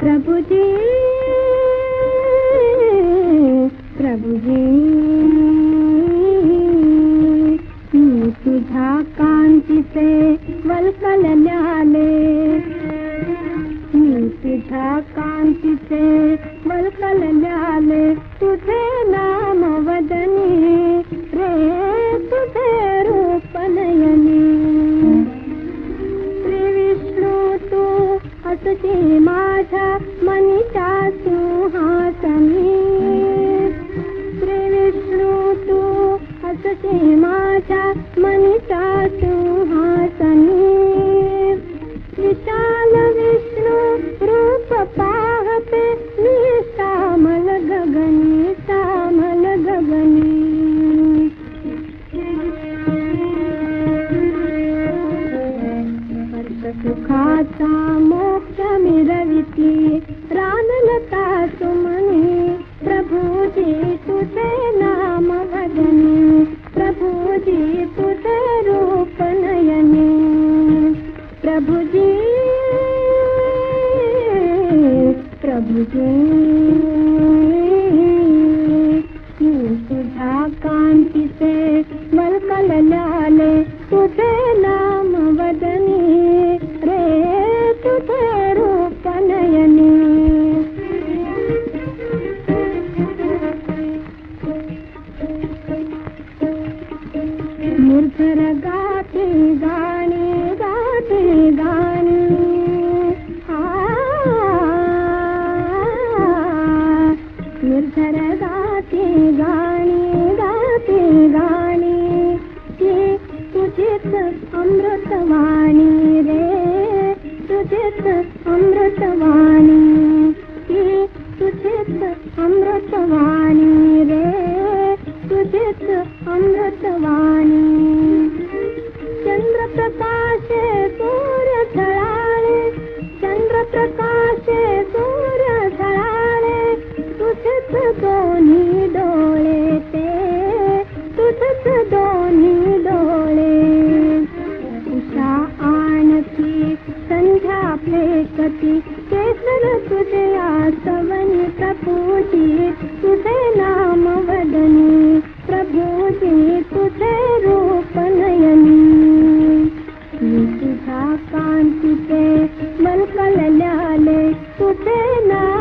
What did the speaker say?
प्रभु जी प्रभु तुझा कांतीचे वल्कल न्याले कांतीचे वल्कल तुझे नाम राधा मनिता मनितातु हसमी प्रष्णुतु हसते माता मनितातु सुखाचा मोक्ष मिरविती, रानलता सुमनी प्रभूजी तुझे नाम भजनी प्रभूजी तुझे रूप नयनी। प्रभुजी प्रभुजी तुझ्या कांतीचे वल्कल ल्याले तुझे निर्भर गाते गाणे गाते गाणे निर्भर गाते गाणे गाते गाणे ते तुझेच अमृतवाणी रे तुझेच अमृतवाणी ते तुझेच अमृतवाणी रे तुझेच अमृतवाणी मन कल लाले तुझे ना।